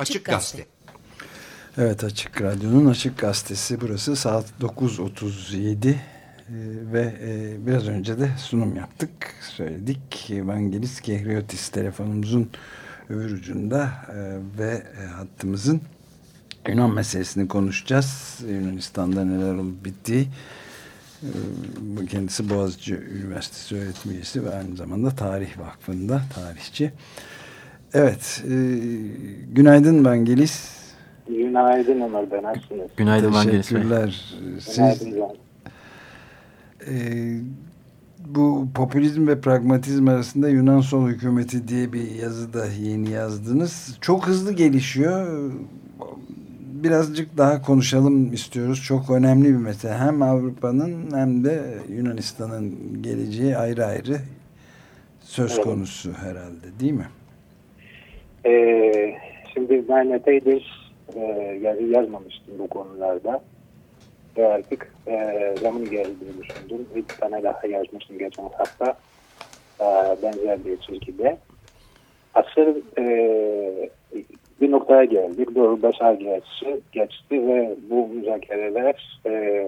Açık Gazete. Evet Açık Radyo'nun Açık Gazetesi burası. Saat 9.37 ee, ve e, biraz önce de sunum yaptık söyledik. Evangelis Kehriotis telefonumuzun öbür ucunda e, ve e, hattımızın Yunan meselesini konuşacağız. Yunanistan'da neler olup bittiği kendisi Boğaziçi Üniversitesi öğretim üyesi ve aynı zamanda Tarih Vakfı'nda tarihçi Evet. E, günaydın Vangelis. Günaydın Ömer Bey. Nasılsınız? Günaydın Vangelis Teşekkürler. Siz, günaydın. E, bu popülizm ve pragmatizm arasında Yunan Sol Hükümeti diye bir yazı da yeni yazdınız. Çok hızlı gelişiyor. Birazcık daha konuşalım istiyoruz. Çok önemli bir mesele. Hem Avrupa'nın hem de Yunanistan'ın geleceği ayrı ayrı söz evet. konusu herhalde değil mi? Ee, şimdi ben epeydir e, yazı yazmamıştım bu konularda. Ve artık e, zamanı geldiğini düşündüm. Bir tane daha yazmıştım geçen hafta. E, benzer bir çizgide. Asıl e, bir noktaya geldik. Doğru beş ay geçti, geçti ve bu müzakereler e,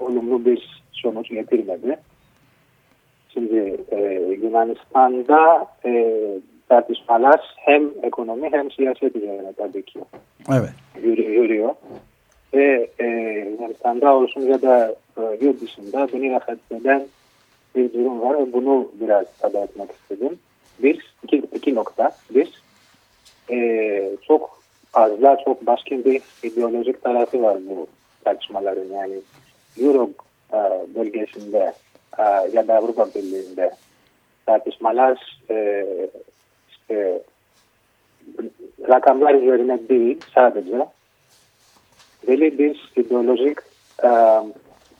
olumlu bir sonuç getirmedi. Şimdi e, Yunanistan'da e, tartışmalar hem ekonomi hem siyaset üzerine tabii ki evet. yürüyor. Ve e, Yunanistan'da olsun ya da e, yurt dışında beni rahatsız eden bir durum var ve bunu biraz etmek istedim. Bir, iki, iki nokta. Bir, e, çok fazla, çok başka bir ideolojik tarafı var bu tartışmaların. Yani Euro e, bölgesinde e, ya da Avrupa Birliği'nde tartışmalar e, e, rakamlar üzerine değil sadece belli bir ideolojik e,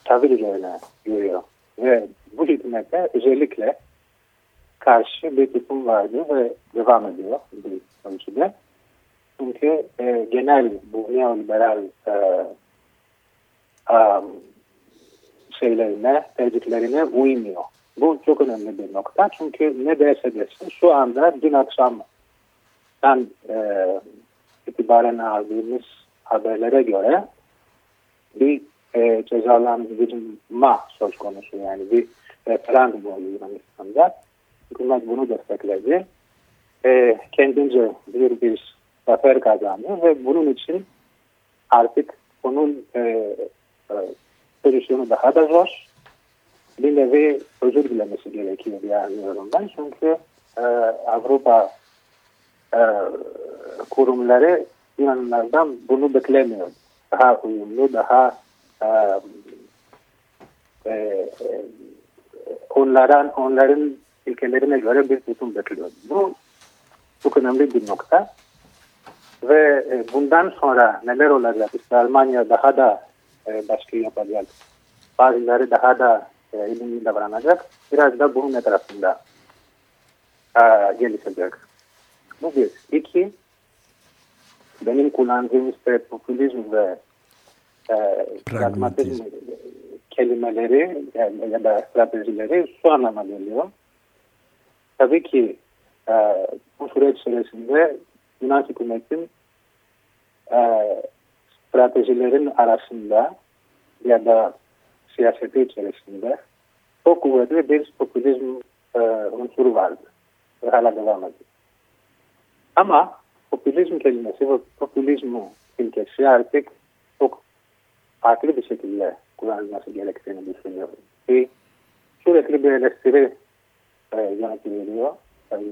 tavır üzerine yürüyor. Ve bu hükümete özellikle karşı bir tutum vardı ve devam ediyor bir ölçüde. Çünkü e, genel bu neoliberal e, um, şeylerine, tercihlerine uymuyor. Bu çok önemli bir nokta. Çünkü ne derse desin şu anda dün akşam ben e, itibaren aldığımız haberlere göre bir e, cezalandırma söz konusu yani bir referandum oldu Yunanistan'da. Hükümet bunu destekledi. E, kendince bir bir zafer kazandı ve bunun için artık onun e, e, pozisyonu daha da zor bir nevi özür dilemesi gerekiyor diye anlıyorum ben. Çünkü e, Avrupa e, kurumları Yunanlardan bunu beklemiyor. Daha uyumlu, daha e, e, onların, onların ilkelerine göre bir tutum bekliyor. Bu çok önemli bir nokta. Ve e, bundan sonra neler olacak? İşte Almanya daha da e, baskı yapacak. Bazıları daha da e, ilimli davranacak. Biraz da bunun etrafında e, gelişecek. Bu bir. İki, benim kullandığım işte popülizm ve e, pragmatizm kelimeleri yani, ya da stratejileri şu anlama geliyor. Tabii ki e, bu süreç içerisinde Yunan hükümetin e, stratejilerin arasında ya da σιασετήτσε ρε σύνδε, όκου εδώ πήρες το κουδίς μου τον Σουρβάλ, γάλα γεδάμα του. Άμα, ο κουδίς μου θέλει να σύβω, ο κουδίς μου την κεσία αρτήκ, όκου ακρίβησε τη λέ, κουδάζει μας την ελεκτρίνη του σύνδεου. Και σου δε κρύβει ελεστηρή για να την ιδίω,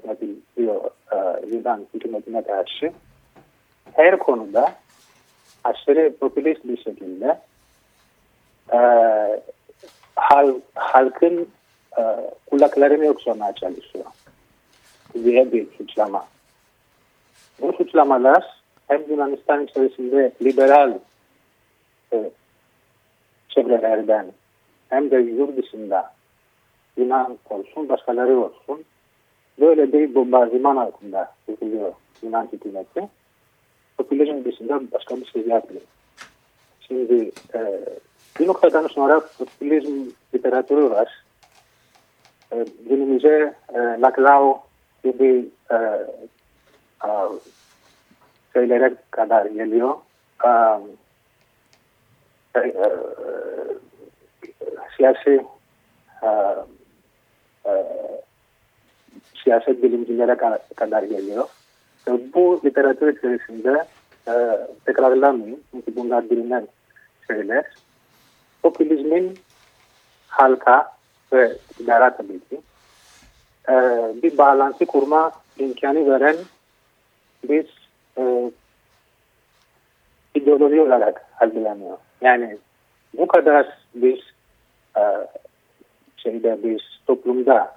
για την δύο ε, διδάν και με την έκαση, έρχονοντα, ασύρει προπηλήσει της σύνδεου, e, hal, halkın e, kulaklarını yok sonuna çalışıyor diye bir suçlama. Bu suçlamalar hem Yunanistan içerisinde liberal e, çevrelerden hem de yurt dışında Yunan olsun, başkaları olsun böyle bir bombardıman altında tutuluyor Yunan hükümeti. Popülizm dışında başka bir şey yapmıyor. Şimdi e, Είναι ο Χαϊτάνο στην ώρα που πλήζει λιτερατούρας; ε, Δίνει μιζέ, ε, λακλάω, τύπη, ε, τρέιλερ, κατά γελίο. Σιάση, σιάση, τύπη, τρέιλερ, κατά γελίο. Που λιτερατούρα τη συνδέα, τεκραδλάμι, μου την πούνε αντιλημένη σε ελεύθερη. Popülizmin halka ve iktidara tabii ki e, bir bağlantı kurma imkanı veren biz e, ideoloji olarak algılanıyor. Yani bu kadar biz e, şeyde biz toplumda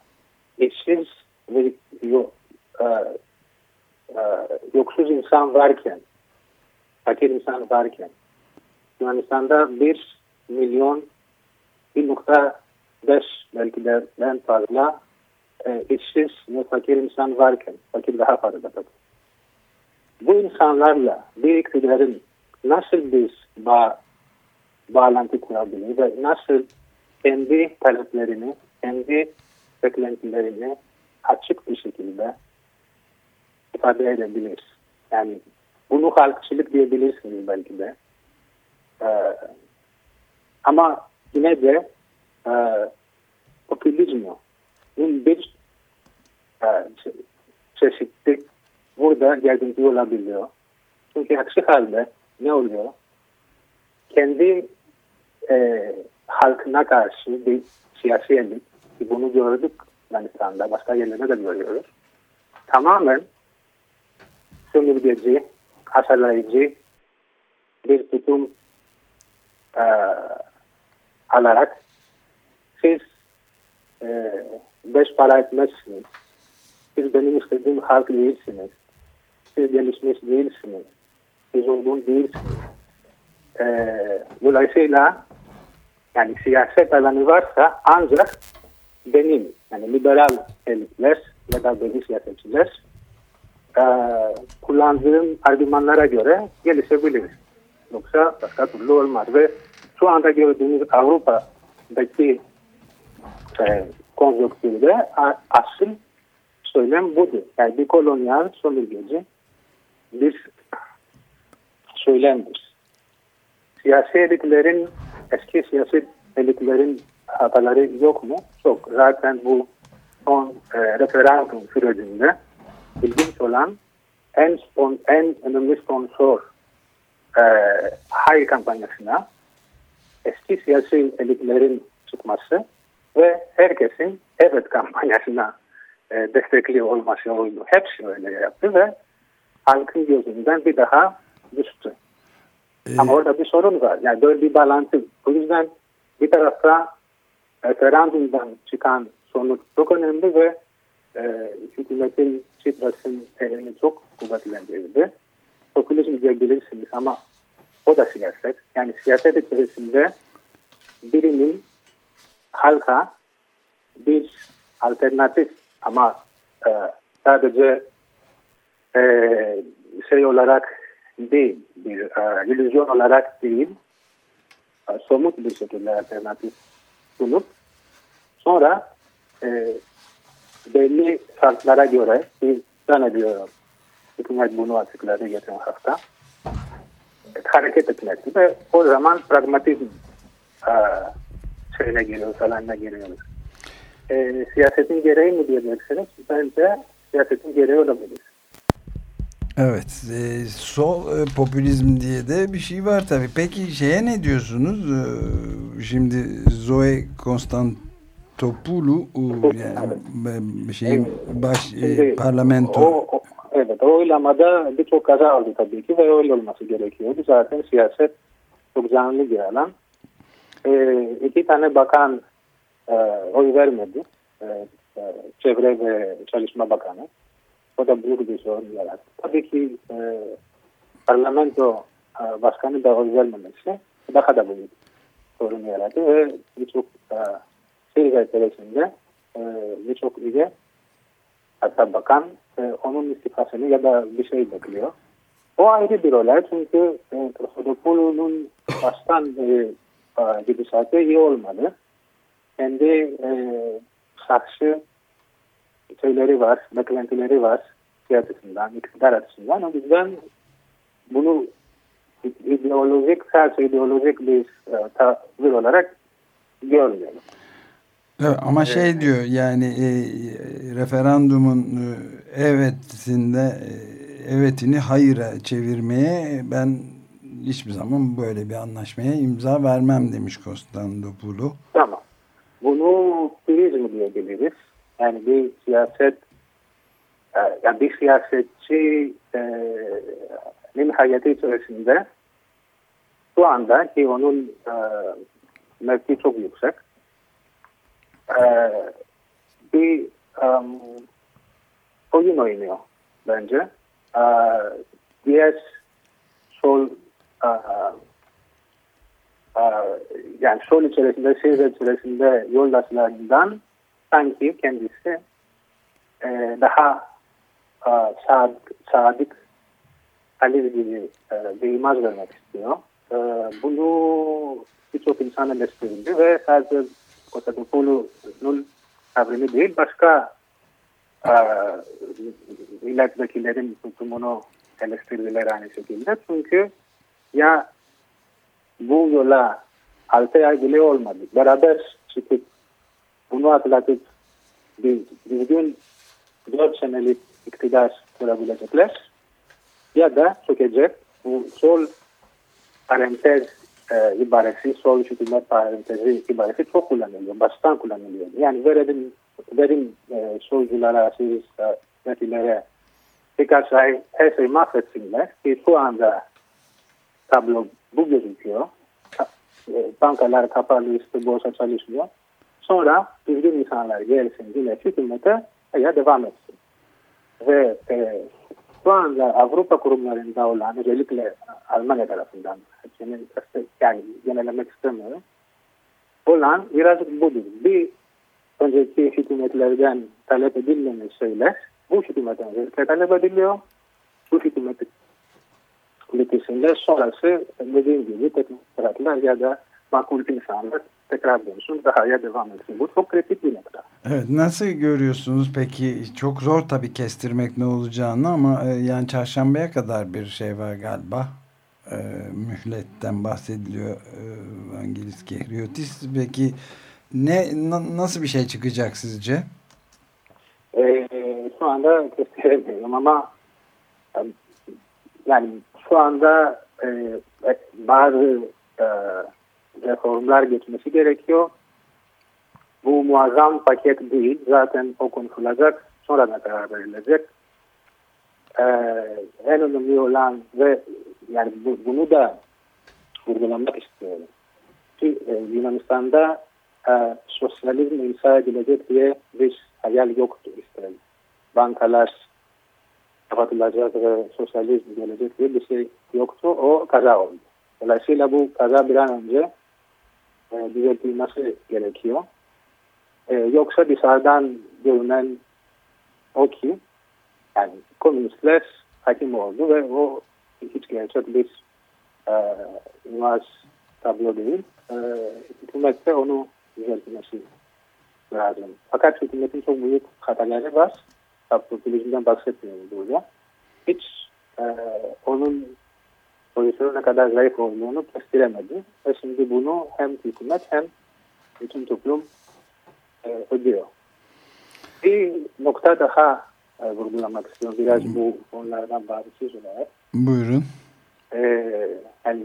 işsiz ve yok, e, e, yoksuz insan varken fakir insan varken Yunanistan'da bir milyon bir nokta beş belki de en fazla e, işsiz ve fakir insan varken fakir daha fazla tabii. Bu insanlarla bir iktidarın nasıl biz bağ, bağlantı kurabilir ve nasıl kendi taleplerini, kendi beklentilerini açık bir şekilde ifade edebilir. Yani bunu halkçılık diyebilirsiniz belki de. Ee, ama yine de e, popülizmin bir e, çeşitli burada yardımcı olabiliyor. Çünkü aksi halde ne oluyor? Kendi e, halkına karşı bir siyasi elit, ki bunu gördük Yunanistan'da, başka yerlerde de görüyoruz. Tamamen sömürgeci, aşağılayıcı bir tutum e, alarak siz e, beş para etmezsiniz. Siz benim istediğim halk değilsiniz. Siz gelişmiş değilsiniz. Siz olgun değilsiniz. E, dolayısıyla yani siyaset alanı varsa ancak benim yani liberal elitler ya da benim siyasetçiler e, kullandığım argümanlara göre gelişebilir. Yoksa başka türlü olmaz ve şu anda gördüğümüz Avrupa'daki e, konjonktürde asıl söylem budur. Yani bir kolonyal sömürgeci bir söylemdir. Siyasi elitlerin, eski siyasi elitlerin hataları yok mu? Çok. Zaten bu son e, referandum sürecinde ilginç olan en, spon, en önemli sponsor e, hayır kampanyasına eski siyasi elitlerin çıkması ve herkesin evet kampanyasına e, destekli olması oldu. Hepsi öyle yaptı ve halkın gözünden bir daha düştü. Ee, Ama orada bir sorun var. Yani böyle bir bağlantı. O yüzden bir tarafta referandumdan çıkan sonuç çok önemli ve e, hükümetin Çipras'ın elini çok kuvvetlendirdi. Popülizm diyebilirsiniz ama o da siyaset. Yani siyaset içerisinde birinin halka bir alternatif ama e, sadece e, şey olarak değil, bir e, illüzyon olarak değil, e, somut bir şekilde alternatif sunup sonra e, belli şartlara göre bir zannediyorum hükümet bunu açıkladı geçen hafta hareket etmesi ve o zaman pragmatizm e, şeyine giriyoruz, alanına giriyoruz. E, siyasetin gereği mi diyeceksiniz? Bence siyasetin gereği olabilir. Evet, e, sol e, popülizm diye de bir şey var tabii. Peki şeye ne diyorsunuz? E, şimdi Zoe Konstantopoulou yani şeyin baş e, parlamento o, evet, oylamada birçok kaza aldı tabii ki ve öyle olması gerekiyordu. Zaten siyaset çok canlı bir alan e, iki tane bakan e, oy vermedi. E, e, Çevre ve Çalışma Bakanı. O da büyük bir sorun yarattı. Tabii ki e, parlamento e, başkanı da oy vermemesi daha da büyük sorun yarattı ve birçok e, şehir içerisinde e, birçok üye hatta bakan e, onun istifasını ya da bir şey bekliyor. O ayrı bir olay çünkü e, Profesör baştan e, gidişatı iyi olmalı. Kendi e, şahsi şeyleri var, beklentileri var siyasetinden, iktidar açısından. O yüzden bunu ideolojik, sadece ideolojik bir e, tavır olarak görmüyorum. Evet, ama şey diyor yani e, referandumun e, evetinde e, evetini hayıra çevirmeye ben hiçbir zaman böyle bir anlaşmaya imza vermem demiş Konstantopoulou. Tamam. Bunu turizm diyebiliriz. Yani bir siyaset e, yani bir siyasetçi e, hayatı içerisinde şu anda ki onun e, mevki çok yüksek e, bir um, oyun oynuyor bence. E, diğer sol e, e, yani sol içerisinde, şehir içerisinde yoldaşlarından sanki kendisi e, daha e, sadık, sadık Ali gibi e, bir imaj vermek istiyor. E, bunu birçok insan eleştirildi ve sadece Konstantinopoulos'un tavrını değil başka e, milletvekillerin tutumunu eleştirdiler aynı şekilde. Çünkü ya bu yola altı ay bile olmadı. Beraber çıkıp bunu atlatıp bir düzgün dört senelik iktidar kurabilecekler ya da çökecek bu sol parantez e, ibaresi, sol hükümet parantezi ibaresi çok kullanılıyor. Baştan kullanılıyor. Yani verelim, verin e, solculara, siz yönetimlere birkaç ay her şeyi mahvetsinler ki şu anda tablo bu gözüküyor. E, bankalar kapalı, işte borsa çalışmıyor. Sonra düzgün insanlar gelsin yine hükümete ya devam etsin. Ve e, şu anda Avrupa kurumlarında olan özellikle Almanya tarafından hepsinin yani genellemek istemiyorum. Olan biraz budur. Bir önceki hükümetlerden talep edilmemiş şeyler bu hükümetten özellikle talep ediliyor. Bu hükümet bitişinde sonrası dediğim gibi teknokratlar ya da makul insanlar tekrar dönsün, daha ya devam etsin. Bu çok kritik bir nokta. Evet, nasıl görüyorsunuz peki? Çok zor tabii kestirmek ne olacağını ama e, yani çarşambaya kadar bir şey var galiba. E, mühletten bahsediliyor e, Kehriotis. Peki ne na, nasıl bir şey çıkacak sizce? E, şu anda kestiremiyorum ama yani şu anda e, bazı e, reformlar geçmesi gerekiyor. Bu muazzam paket değil. Zaten o konuşulacak. Sonra da karar verilecek. Ee, en önemli olan ve yani bu, bunu da vurgulamak istiyorum. Ki e, Yunanistan'da e, sosyalizm inşa edilecek diye bir hayal yoktu İsrail. Bankalar kapatılacak ve sosyalizm gelecek diye bir şey yoktu. O kaza oldu. Dolayısıyla bu kaza bir an önce düzeltilmesi gerekiyor. E, yoksa dışarıdan görünen o ki yani komünistler hakim oldu ve o hiç gerçek bir e, imaj tablo değil. E, hükümet de onu düzeltmesi lazım. Fakat hükümetin çok büyük hataları var. Popülizmden bahsetmiyorum burada. Hiç e, onun pozisyonu ne kadar zayıf olduğunu gösteremedi. Ve şimdi bunu hem hükümet hem bütün toplum e, ödüyor. Bir nokta daha e, vurgulamak istiyorum. Biraz bu onlardan bağımsız olarak. Buyurun. E, yani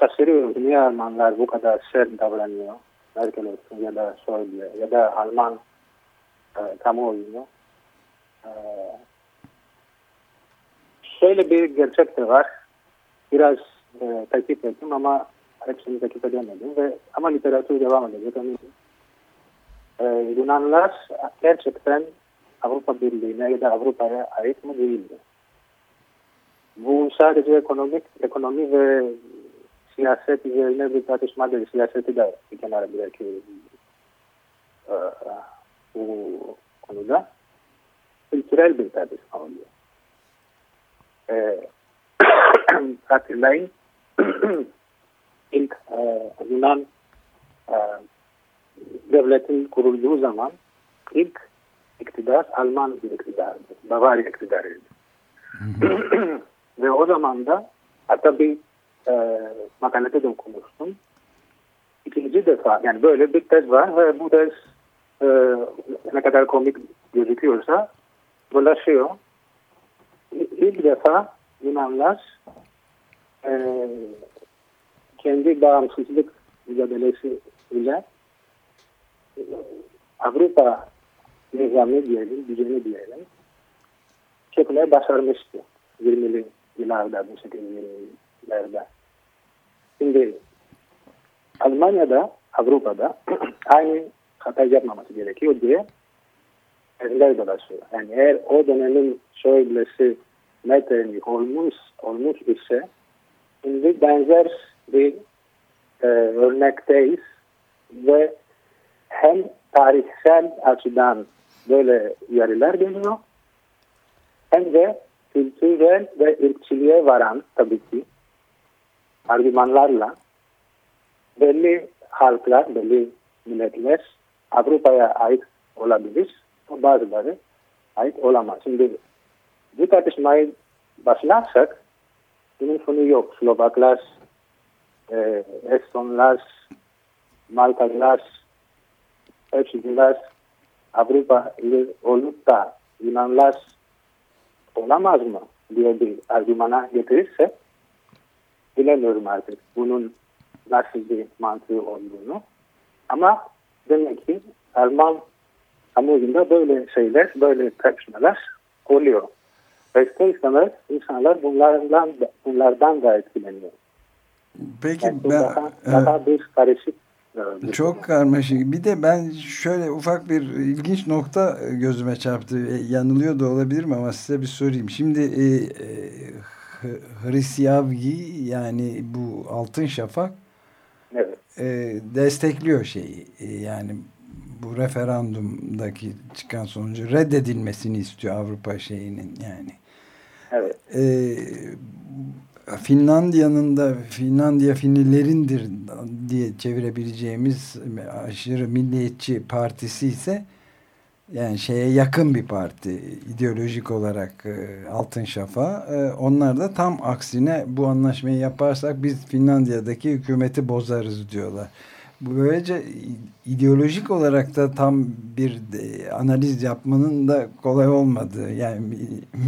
şaşırıyoruz. Niye Almanlar bu kadar sert davranıyor? Merkel olsun ya da Schäuble ya da Alman e, kamuoyunu. E, şöyle bir gerçek de var biraz e, takip ettim ama hepsini takip edemedim ve ama literatür devam edecek eminim. E, Yunanlar gerçekten Avrupa Birliği'ne ya da Avrupa'ya ait mi değildi? Bu sadece ekonomik, ekonomi ve siyaset üzerine bir tartışma değil. Siyaseti de bir kenara bırakıyoruz e, bu konuda. Kültürel bir tartışma oluyor. E, hatırlayın ilk e, Yunan e, devletin kurulduğu zaman ilk iktidar Alman bir iktidardı. Bavarya iktidarıydı. Ve o zaman da Hatta bir e, makalede de okumuştum. İkinci defa yani böyle bir tez var ve bu tez e, ne kadar komik gözüküyorsa bulaşıyor. İlk defa Yunanlar e, kendi bağımsızlık mücadelesi ile Avrupa nizamı diyelim, düzeni diyelim çekmeye başarmıştı 20'li yıllarda, 1820'lerde. Şimdi Almanya'da, Avrupa'da aynı hata yapmaması gerekiyor diye eller dolaşıyor. Yani eğer o dönemin şöylesi Metternich olmuş, olmuş ise şimdi benzer bir e, örnekteyiz ve hem tarihsel açıdan böyle uyarılar geliyor hem de kültürel ve ırkçılığa varan tabii ki argümanlarla belli halklar, belli milletler Avrupa'ya ait olabilir. Bazıları ait olamaz. Şimdi bu tartışmayı başlarsak bunun sonu yok. Slovaklar, e, Estonlar, Maltalılar, Ölçücüler Avrupa olup da Yunanlar olamaz mı diye bir argümana getirirse bilemiyorum artık bunun nasıl bir mantığı olduğunu. Ama demek ki Alman kamuoyunda böyle şeyler, böyle tartışmalar oluyor. Ve istemez insanlar bunlardan, bunlardan da etkileniyor. Peki yani ben... Daha, daha bir karışık e, çok karmaşık. Bir de ben şöyle ufak bir ilginç nokta gözüme çarptı. E, yanılıyor da olabilirim ama size bir sorayım. Şimdi e, e, Hrisyavgi yani bu Altın Şafak evet. e, destekliyor şeyi. E, yani bu referandumdaki çıkan sonucu reddedilmesini istiyor Avrupa şeyinin yani. Evet. E, Finlandiya'nın da Finlandiya Finlilerindir diye çevirebileceğimiz aşırı milliyetçi partisi ise yani şeye yakın bir parti ideolojik olarak e, Altın Şafa. E, onlar da tam aksine bu anlaşmayı yaparsak biz Finlandiya'daki hükümeti bozarız diyorlar. Bu böylece ideolojik olarak da tam bir de, analiz yapmanın da kolay olmadığı yani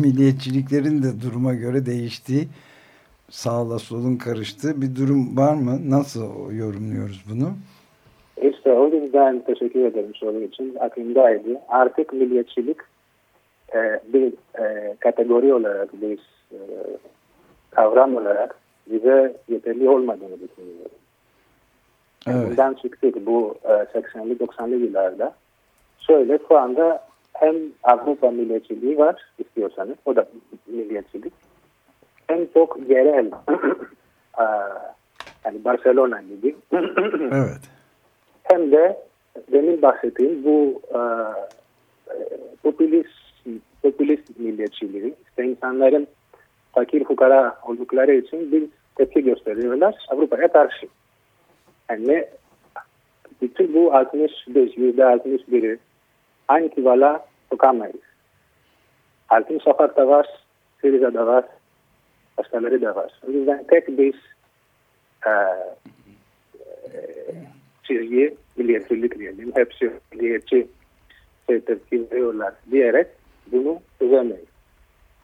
milliyetçiliklerin de duruma göre değiştiği sağla solun karıştığı bir durum var mı? Nasıl yorumluyoruz bunu? İşte o yüzden teşekkür ederim soru için. Aklımdaydı. Artık milliyetçilik e, bir e, kategori olarak, bir e, kavram olarak bize yeterli olmadığını düşünüyorum. Evet. Bundan çıktık bu e, 80'li 90'lı yıllarda. Şöyle şu anda hem Avrupa milliyetçiliği var istiyorsanız, o da milliyetçilik hem çok yerel yani Barcelona gibi evet. hem de demin bahsettiğim bu e, popülist, popülist milliyetçiliği işte insanların fakir fukara oldukları için bir tepki gösteriyorlar Avrupa'ya karşı. Yani bütün bu 65, yüzde 61'i aynı kivala sokamayız. Altın Şafak'ta var, Siriza'da var, başkaları da var. O yüzden tek bir e, e, çizgi milliyetçilik diyelim. Hepsi milliyetçi şey tepki veriyorlar diyerek bunu çözemeyiz.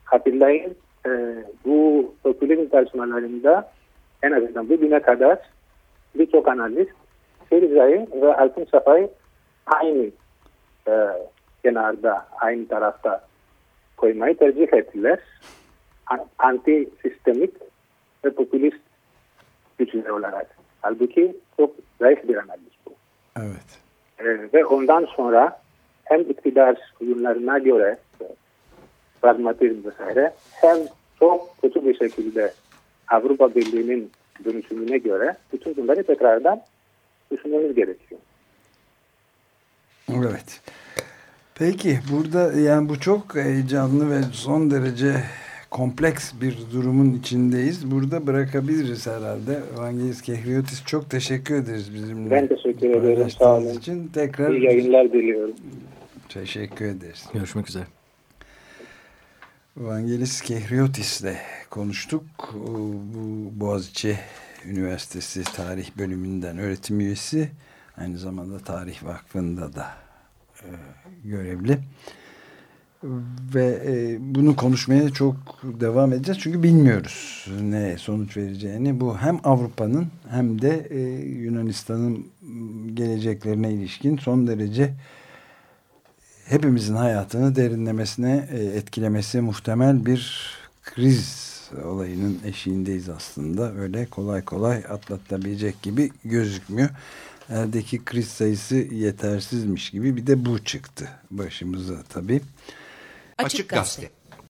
Hatırlayın e, bu popülizm tartışmalarında en azından bugüne kadar birçok analist Siriza'yı ve Altın Safa'yı aynı e, kenarda, aynı tarafta koymayı tercih ettiler anti sistemik ve popülist güçler olarak. Halbuki çok zayıf bir analiz bu. Evet. Ee, ve ondan sonra hem iktidar oyunlarına göre pragmatizm vesaire hem çok kötü bir şekilde Avrupa Birliği'nin dönüşümüne göre bütün bunları tekrardan düşünmemiz gerekiyor. Evet. Peki burada yani bu çok heyecanlı ve son derece kompleks bir durumun içindeyiz. Burada bırakabiliriz herhalde. Evangelis Kehriotis çok teşekkür ederiz bizimle. Ben teşekkür ederim. Sağ olun. için tekrar İyi yayınlar diliyorum. Teşekkür ederiz. Görüşmek üzere. Vangelis Kehriotis'le konuştuk. Bu Boğaziçi Üniversitesi Tarih Bölümünden öğretim üyesi. Aynı zamanda Tarih Vakfı'nda da e, görevli. Ve e, bunu konuşmaya çok devam edeceğiz. Çünkü bilmiyoruz ne sonuç vereceğini. Bu hem Avrupa'nın hem de e, Yunanistan'ın geleceklerine ilişkin son derece hepimizin hayatını derinlemesine e, etkilemesi muhtemel bir kriz olayının eşiğindeyiz aslında. Öyle kolay kolay atlatabilecek gibi gözükmüyor. Eldeki kriz sayısı yetersizmiş gibi bir de bu çıktı başımıza tabii. Açık Gazete